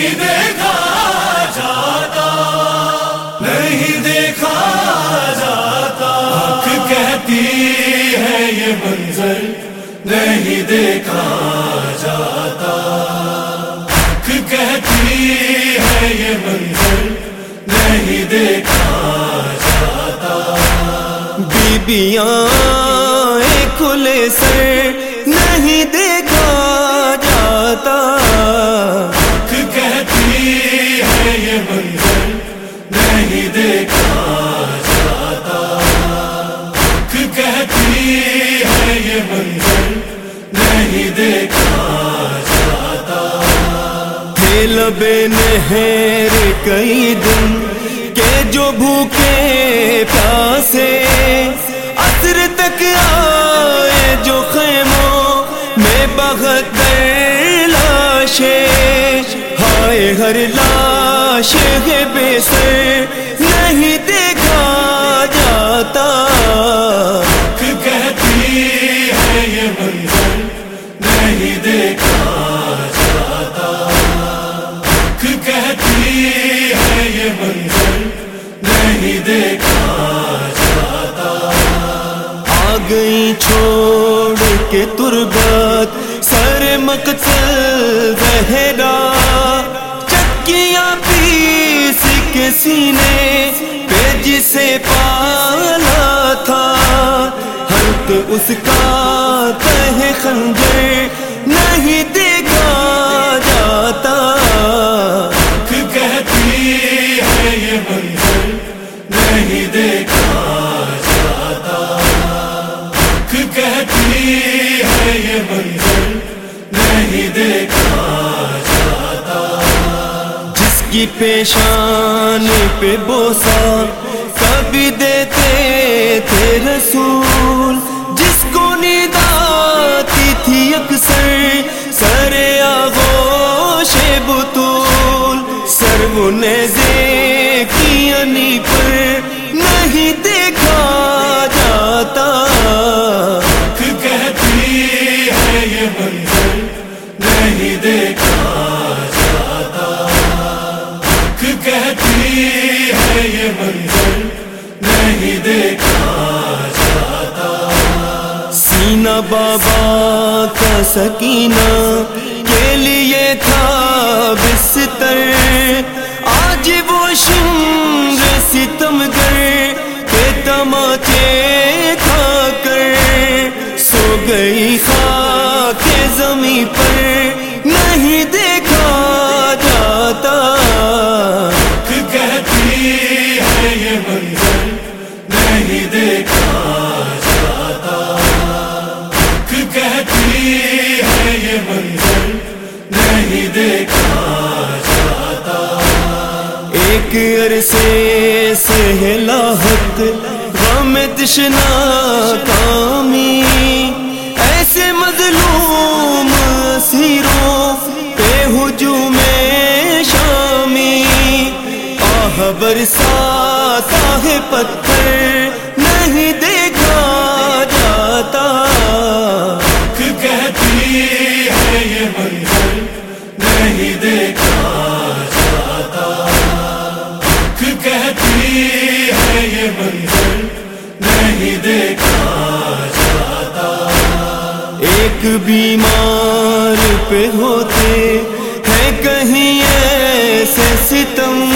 نہیں دیکھا جاتا، نہیں دیکھا جاتا۔ آنکھ کہتی ہے یہ منظر، نہیں دیکھا جاتا۔ آنکھ کہتی ہے یہ منظر، نہیں دیکھا جاتا۔ بیبیاں کھلے سر، نہیں دیکھا نہیں دیکھا جاتا تھے لبے نہر کئی دن کے جو بھوکے پیاسے، عصر تک آئے جو خیموں میں بہت لاشے۔ ہائے، ہر لاش ہے بے سر۔ کے تربت سر مقتل زہرا چکیاں پیس کے سینے پہ جسے پالا تھا۔ حلق اس کا تہ خنجر نہیں دیکھا جاتا۔ کہتی ہے یہ منظر نہیں دیکھا۔ کی پیشان پہ بوسا کبھی دیتے تھے رسول، جس کو نیند آتی تھی اکثر سر آغوش بطول، سر وہ نیزے کی انی پر نہیں دیکھا جاتا۔ کہتی ہے یہ منظر، نہیں دیکھا۔ یہ منظر نہیں دیکھا جاتا سینہ بابا کا سکینہ کے لیے تھا بستر۔ آج وہ شمر ستم گر کے تماچے ہے یہ منظر نہیں دیکھا جاتا آنکھ کہتی ہے یہ منظر نہیں دیکھا جاتا ایک عرصے سے ہے لاحق غم تشنا کامی ایسے مظلوم اسیروں پہ ہجوم شامی، آہ برساتا پتھر نہیں دیکھا جاتا۔ کہتی ہے یہ منظر نہیں دیکھا جاتا۔ کہتی ہے یہ منظر نہیں دیکھا جاتا۔ ایک بیمار پہ ہوتے ہیں کہیں ایسے ستم۔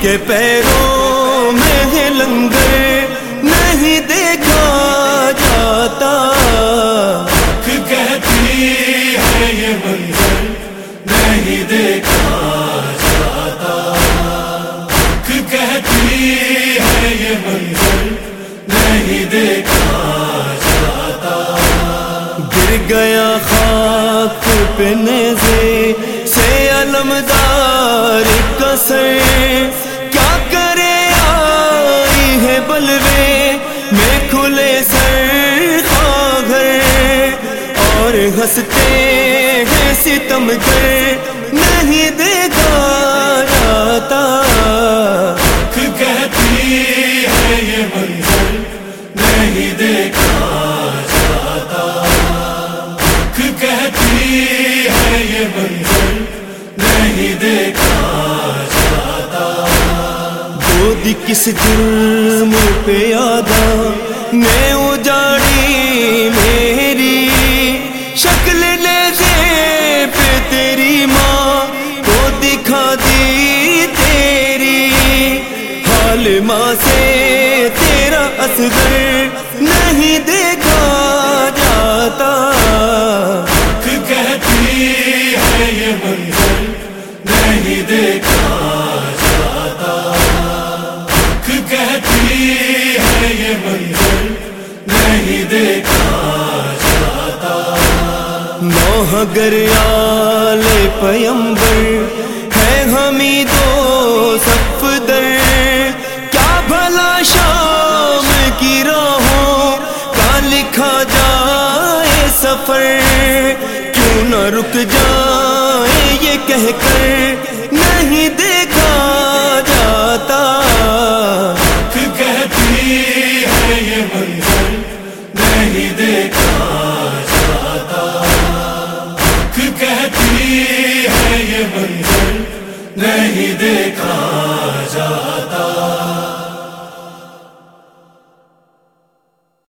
کے پیروں میں ہے لنگر نہیں دیکھا جاتا۔ کہتی ہے یہ منظر نہیں دیکھا جاتا۔ کہتی ہے یہ منظر نہیں دیکھا جاتا۔ گر گیا خاک پہ نیزے سے علمدار کسر ہنستے ہیں ستم گر نہیں دے گاتا کہتی ہے یہ منظر نہیں دیکھا جاتا۔ کہتی ہے یہ منظر نہیں دیکھا جاتا۔ گود کس جرم پہ آدھا میں اجا ماں سے تیرا اصغر نہیں دیکھا جاتا۔ کہتی ہے یہ منظر نہیں دیکھا جاتا۔ کہتی ہے یہ منظر نہیں دیکھا جاتا۔ نوح گریال پیمبر ہے ہمیں دو نہ جائے یہ کہہ کر نہیں دیکھا جاتا۔ کہتی ہے یہ منظر نہیں دیکھا جاتا۔ کہتی ہے یہ منظر نہیں دیکھا جاتا۔